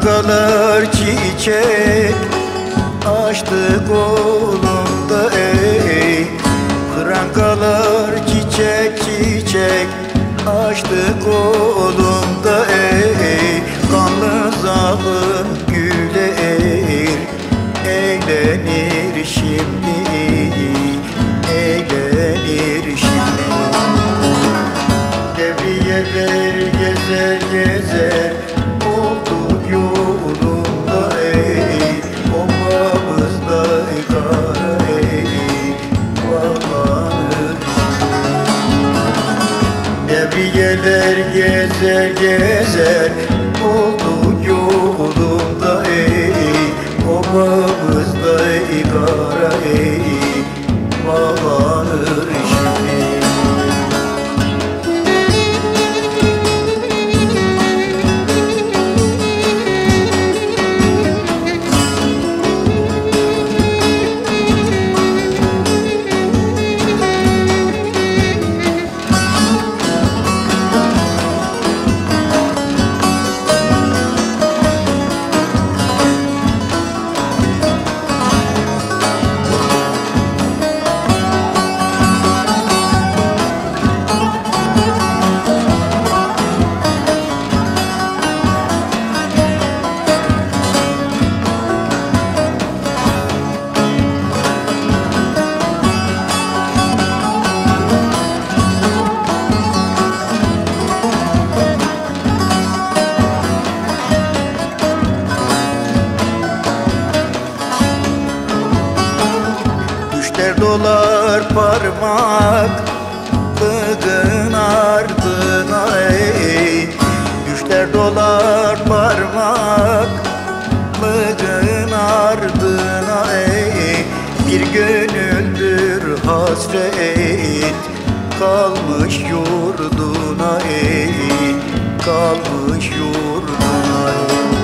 Prangalar çiçek. Açtı kolumda ey. Prangalar çiçek çiçek. Açtı kolumda ey. Kanlı zalim güle eğir eğlenir şimdi Devriyeler gezer gezer. Olduk yolunda ey. Obamızda kara ey. Bağlanır dolar parmak Bıgın ardına ey. Düşler dolar parmak Bıgın ardına ey. Bir gönüldür hasret Kalmış yurduna ey. Kalmış yurduna ey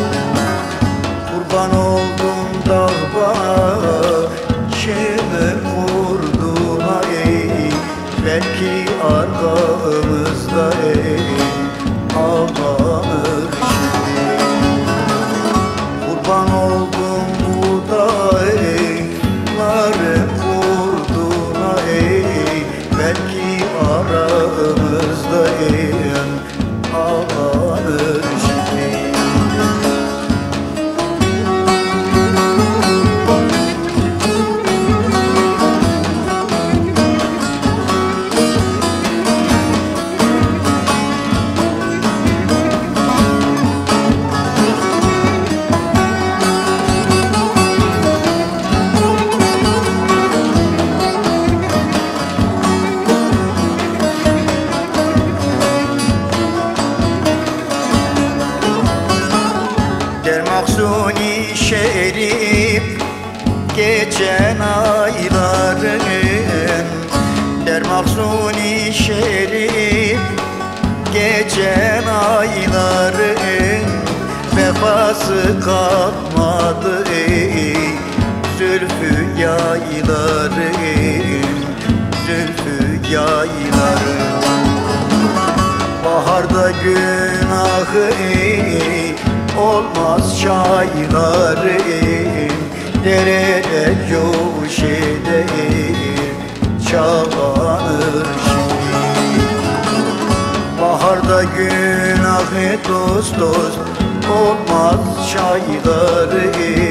arkamızda ey Der Maksuni Şerif geçen ayların. Der Maksuni Şerif geçen ayların. Vefası kalmadı Zülfü yayların Zülfü yayların. Baharda günahı olmaz çaylarım. Dereler yoş eder çağlanır şimdi. Baharda günahı dost dost olmaz çaylarım